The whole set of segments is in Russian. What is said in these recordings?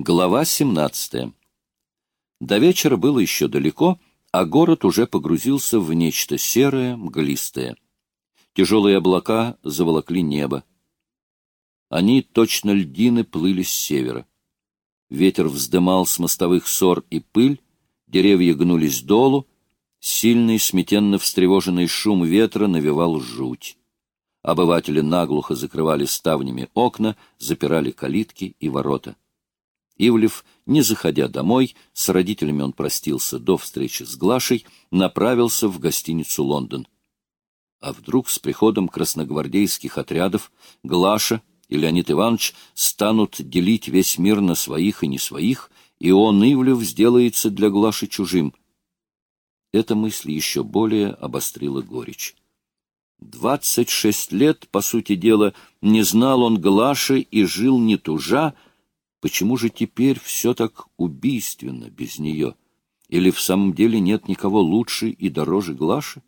Глава 17. До вечера было еще далеко, а город уже погрузился в нечто серое, мглистое. Тяжелые облака заволокли небо. Они, точно льдины, плыли с севера. Ветер вздымал с мостовых ссор и пыль, деревья гнулись долу, сильный, сметенно встревоженный шум ветра навевал жуть. Обыватели наглухо закрывали ставнями окна, запирали калитки и ворота. Ивлев, не заходя домой, с родителями он простился до встречи с Глашей, направился в гостиницу «Лондон». А вдруг с приходом красногвардейских отрядов Глаша и Леонид Иванович станут делить весь мир на своих и не своих, и он, Ивлев, сделается для Глаши чужим. Эта мысль еще более обострила горечь. Двадцать шесть лет, по сути дела, не знал он Глаши и жил не тужа, Почему же теперь все так убийственно без нее? Или в самом деле нет никого лучше и дороже Глаши?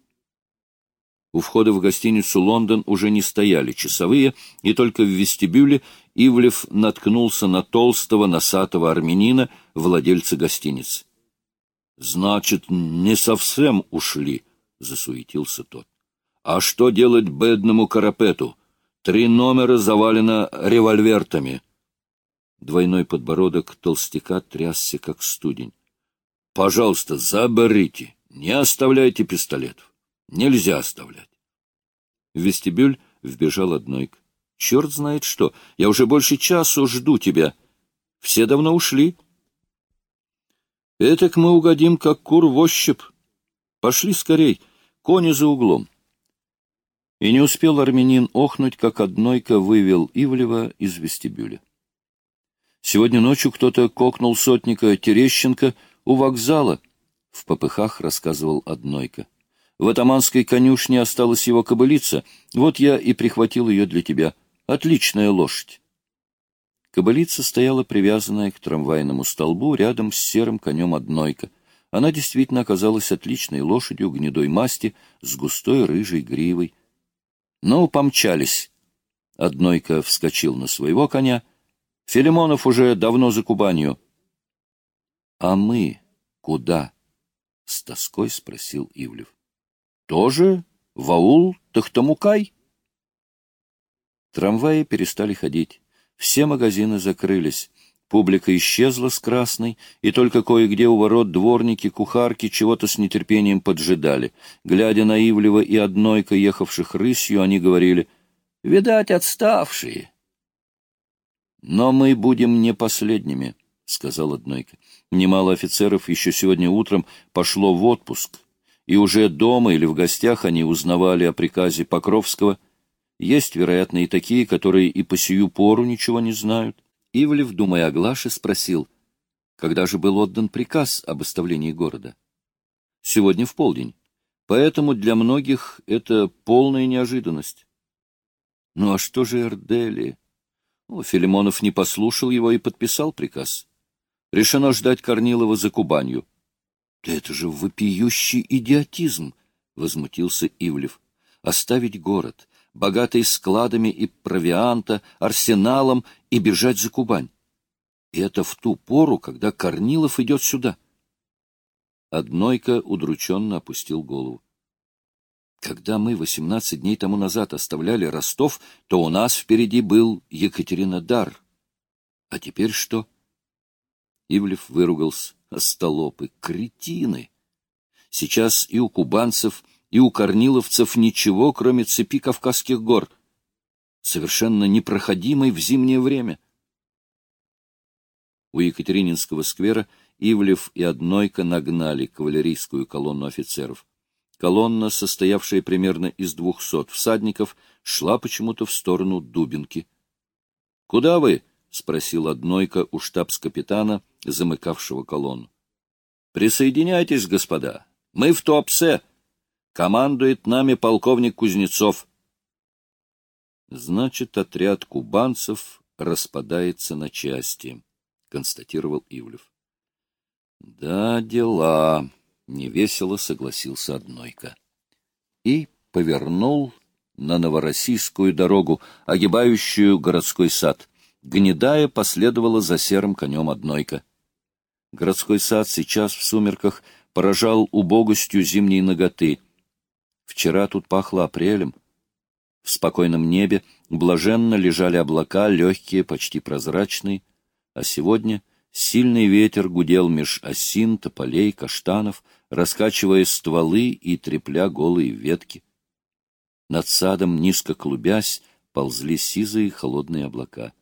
У входа в гостиницу «Лондон» уже не стояли часовые, и только в вестибюле Ивлев наткнулся на толстого носатого армянина, владельца гостиницы. — Значит, не совсем ушли, — засуетился тот. — А что делать бедному карапету? Три номера завалено револьвертами. — Двойной подбородок толстяка трясся, как студень. — Пожалуйста, заберите, не оставляйте пистолетов. Нельзя оставлять. В вестибюль вбежал однойк. — Черт знает что, я уже больше часу жду тебя. Все давно ушли. — Этак мы угодим, как кур в ощупь. Пошли скорей, кони за углом. И не успел армянин охнуть, как однойка вывел Ивлева из вестибюля. Сегодня ночью кто-то кокнул сотника Терещенко у вокзала, — в попыхах рассказывал Однойка. В атаманской конюшне осталась его кобылица, вот я и прихватил ее для тебя. Отличная лошадь. Кобылица стояла привязанная к трамвайному столбу рядом с серым конем Однойка. Она действительно оказалась отличной лошадью гнедой масти с густой рыжей гривой. Ну, помчались. Однойка вскочил на своего коня — Филимонов уже давно за Кубанью. — А мы куда? — с тоской спросил Ивлев. — Тоже в аул Тахтамукай? Трамваи перестали ходить. Все магазины закрылись. Публика исчезла с красной, и только кое-где у ворот дворники, кухарки чего-то с нетерпением поджидали. Глядя на Ивлева и однойка, ехавших рысью, они говорили, «Видать, отставшие, но мы будем не последними, — сказал Однойка. Немало офицеров еще сегодня утром пошло в отпуск, и уже дома или в гостях они узнавали о приказе Покровского. Есть, вероятно, и такие, которые и по сию пору ничего не знают. Ивлев, думая о Глаше, спросил, когда же был отдан приказ об оставлении города? Сегодня в полдень. Поэтому для многих это полная неожиданность. Ну а что же Эрдели? Ну, Филимонов не послушал его и подписал приказ. Решено ждать Корнилова за Кубанью. — Да это же вопиющий идиотизм! — возмутился Ивлев. — Оставить город, богатый складами и провианта, арсеналом, и бежать за Кубань. И это в ту пору, когда Корнилов идет сюда. Однойка удрученно опустил голову. Когда мы восемнадцать дней тому назад оставляли Ростов, то у нас впереди был Екатеринодар. А теперь что? Ивлев выругался. Остолопы, кретины! Сейчас и у кубанцев, и у корниловцев ничего, кроме цепи Кавказских гор. Совершенно непроходимой в зимнее время. У Екатерининского сквера Ивлев и Однойка нагнали кавалерийскую колонну офицеров. Колонна, состоявшая примерно из двухсот всадников, шла почему-то в сторону Дубинки. — Куда вы? — спросил однойка у штабс-капитана, замыкавшего колонну. — Присоединяйтесь, господа. Мы в Туапсе. Командует нами полковник Кузнецов. — Значит, отряд кубанцев распадается на части, — констатировал Ивлев. — Да, дела невесело согласился Однойка. И повернул на Новороссийскую дорогу, огибающую городской сад. гнедая последовала за серым конем однойка. Городской сад сейчас в сумерках поражал убогостью зимней ноготы. Вчера тут пахло апрелем. В спокойном небе блаженно лежали облака, легкие, почти прозрачные, а сегодня сильный ветер гудел меж осин, тополей, каштанов, раскачивая стволы и трепля голые ветки. Над садом, низко клубясь, ползли сизые холодные облака.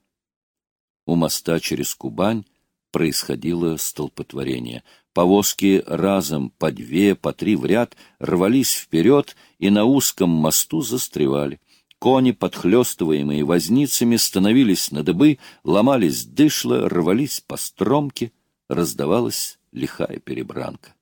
У моста через Кубань происходило столпотворение. Повозки разом по две, по три в ряд рвались вперед и на узком мосту застревали. Кони, подхлестываемые возницами, становились на дыбы, ломались дышло, рвались по стромке, раздавалась лихая перебранка.